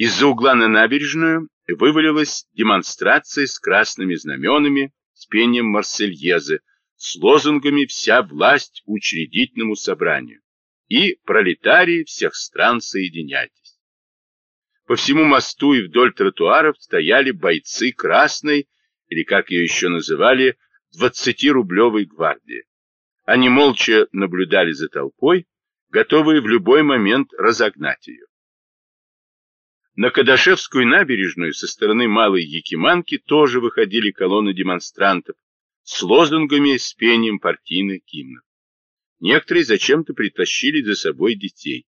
Из-за угла на набережную вывалилась демонстрация с красными знаменами, с пением Марсельезы, с лозунгами «Вся власть учредительному собранию» и «Пролетарии всех стран соединяйтесь». По всему мосту и вдоль тротуаров стояли бойцы красной, или как ее еще называли, 20-рублевой гвардии. Они молча наблюдали за толпой, готовые в любой момент разогнать ее. На Кадашевскую набережную со стороны Малой Якиманки тоже выходили колонны демонстрантов с лозунгами с пением партийных гимнов. Некоторые зачем-то притащили за собой детей.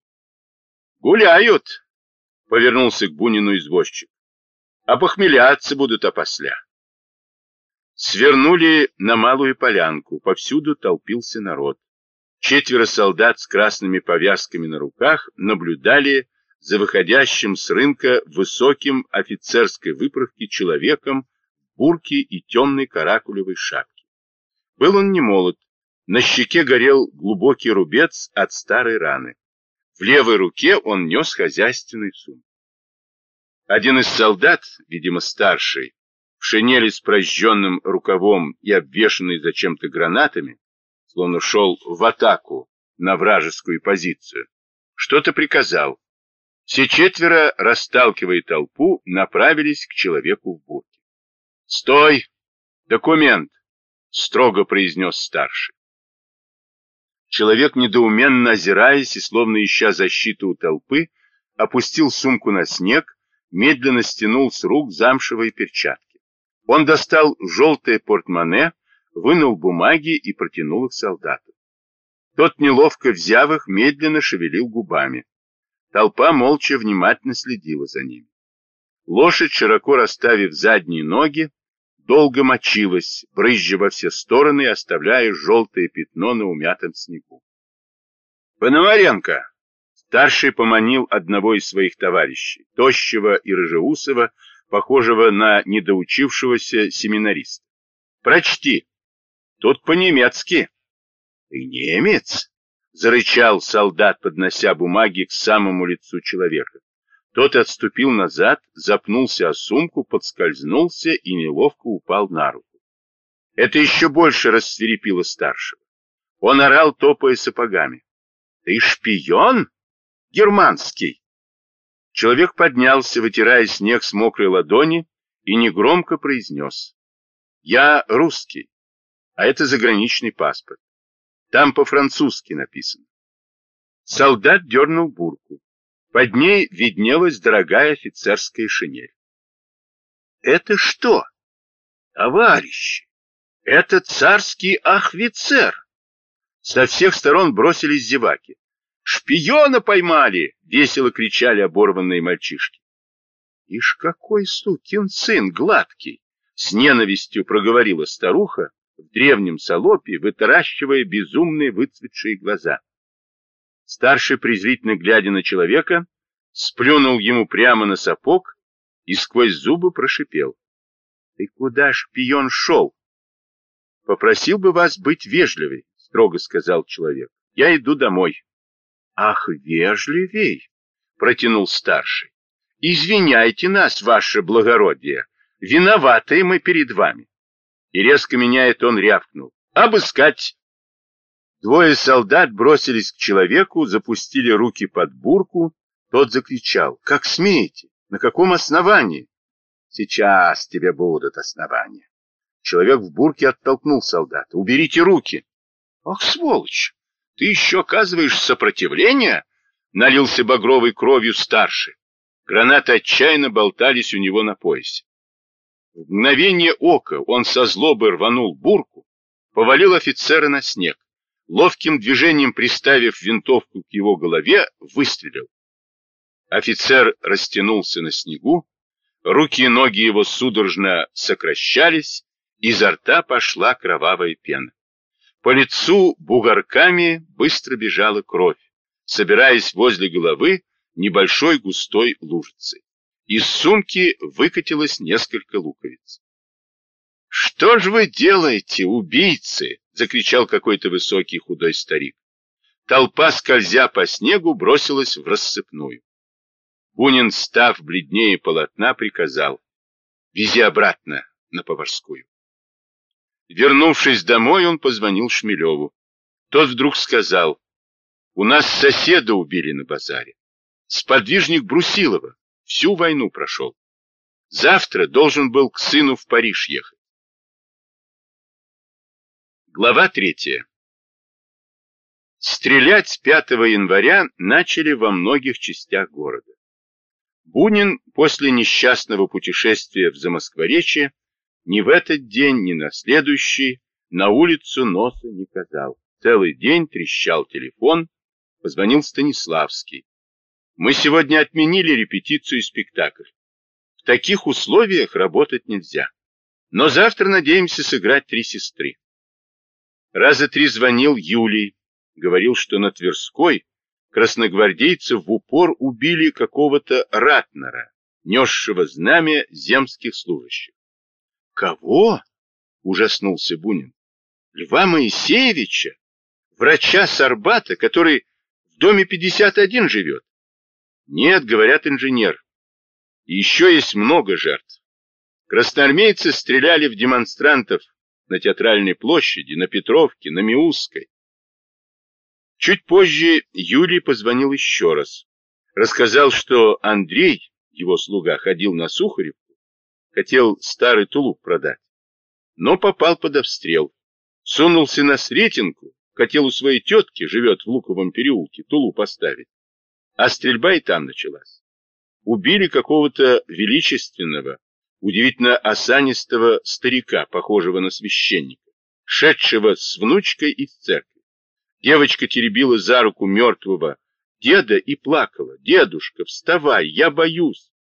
«Гуляют!» — повернулся к Бунину извозчик. «А похмеляться будут опосля». Свернули на малую полянку, повсюду толпился народ. Четверо солдат с красными повязками на руках наблюдали за выходящим с рынка высоким офицерской выправки человеком в бурке и темной каракулевой шапке. Был он не молод, на щеке горел глубокий рубец от старой раны. В левой руке он нес хозяйственный сумку. Один из солдат, видимо старший, в шинели с прожженным рукавом и обвешанный зачем-то гранатами, словно шел в атаку на вражескую позицию, что-то приказал. Все четверо, расталкивая толпу, направились к человеку в бурке. «Стой! Документ!» — строго произнес старший. Человек, недоуменно озираясь и словно ища защиту у толпы, опустил сумку на снег, медленно стянул с рук замшевые перчатки. Он достал желтое портмоне, вынул бумаги и протянул их солдату. Тот, неловко взяв их, медленно шевелил губами. Толпа молча внимательно следила за ними. Лошадь, широко расставив задние ноги, долго мочилась, брызжа во все стороны, оставляя желтое пятно на умятом снегу. «Пономаренко!» Старший поманил одного из своих товарищей, тощего и рыжеусого, похожего на недоучившегося семинариста. «Прочти. Тут по-немецки». «Ты немец?» — зарычал солдат, поднося бумаги к самому лицу человека. Тот отступил назад, запнулся о сумку, подскользнулся и неловко упал на руку. Это еще больше рассверепило старшего. Он орал, топая сапогами. «Ты шпион? Германский!» Человек поднялся, вытирая снег с мокрой ладони, и негромко произнес. «Я русский, а это заграничный паспорт. Там по-французски написано». Солдат дернул бурку. Под ней виднелась дорогая офицерская шинель. «Это что, товарищи? Это царский офицер!» Со всех сторон бросились зеваки. «Шпиона поймали!» — весело кричали оборванные мальчишки. «Ишь, какой сукин сын гладкий!» — с ненавистью проговорила старуха древнем салопе, вытаращивая безумные выцветшие глаза. Старший, презрительно глядя на человека, сплюнул ему прямо на сапог и сквозь зубы прошипел. «Ты куда, шпион, шел?» «Попросил бы вас быть вежливой», — строго сказал человек. «Я иду домой». Ах, вежливей, протянул старший. Извиняйте нас, ваше благородие, виноватые мы перед вами. И резко меняет он рявкнул. Обыскать! Двое солдат бросились к человеку, запустили руки под бурку. Тот закричал. Как смеете? На каком основании? Сейчас тебе будут основания. Человек в бурке оттолкнул солдата. Уберите руки. Ах, сволочь! Ты еще оказываешь сопротивление? Налился багровой кровью старший. Гранаты отчаянно болтались у него на поясе. В мгновение ока он со злобой рванул бурку, повалил офицера на снег, ловким движением приставив винтовку к его голове, выстрелил. Офицер растянулся на снегу, руки и ноги его судорожно сокращались, изо рта пошла кровавая пена. По лицу бугорками быстро бежала кровь, собираясь возле головы небольшой густой лужицей. Из сумки выкатилось несколько луковиц. «Что ж вы делаете, убийцы?» — закричал какой-то высокий худой старик. Толпа, скользя по снегу, бросилась в рассыпную. Бунин, став бледнее полотна, приказал «Вези обратно на Поварскую». Вернувшись домой, он позвонил Шмелеву. Тот вдруг сказал «У нас соседа убили на базаре. Сподвижник Брусилова всю войну прошел. Завтра должен был к сыну в Париж ехать». Глава третья. Стрелять 5 января начали во многих частях города. Бунин после несчастного путешествия в Замоскворечье ни в этот день, ни на следующий на улицу носа не казал. Целый день трещал телефон, позвонил Станиславский. Мы сегодня отменили репетицию спектакля. В таких условиях работать нельзя. Но завтра надеемся сыграть «Три сестры». Раза три звонил Юлий, говорил, что на Тверской красногвардейцы в упор убили какого-то ратнера, несшего знамя земских служащих. «Кого?» — ужаснулся Бунин. «Льва Моисеевича? Врача Сарбата, который в доме 51 живет?» «Нет, — говорят, инженер. Еще есть много жертв. Красноармейцы стреляли в демонстрантов на Театральной площади, на Петровке, на Миусской. Чуть позже Юлий позвонил еще раз. Рассказал, что Андрей, его слуга, ходил на Сухаревку, хотел старый тулуп продать, но попал под обстрел. Сунулся на Сретенку, хотел у своей тетки, живет в Луковом переулке, тулуп поставить. А стрельба и там началась. Убили какого-то величественного, удивительно осанистого старика, похожего на священника, шедшего с внучкой из церкви. Девочка теребила за руку мертвого деда и плакала. «Дедушка, вставай, я боюсь!